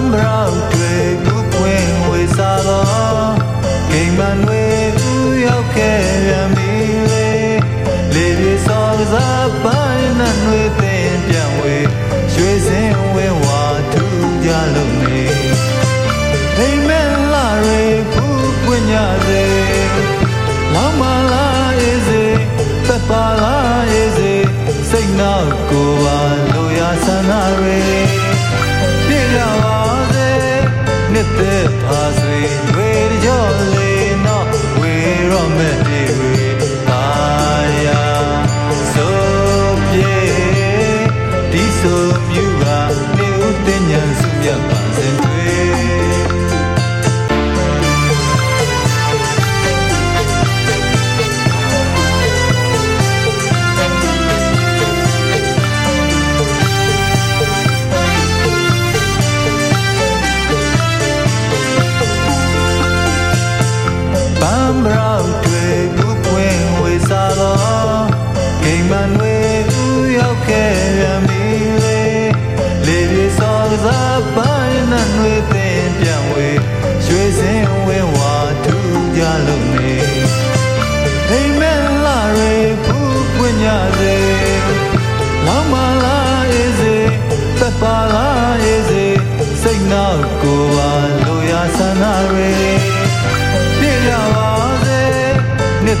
မ်းရောက်တွေ့ခုပွင့်ဝေစားသောဂိမ်မန်ဝေ I'm proud ညစေမောင်မလာအေးစေတပလာအေးစေစိတ်နာကိုပါလိုရာဆန္ဒတွေပြရပါစေနှစ်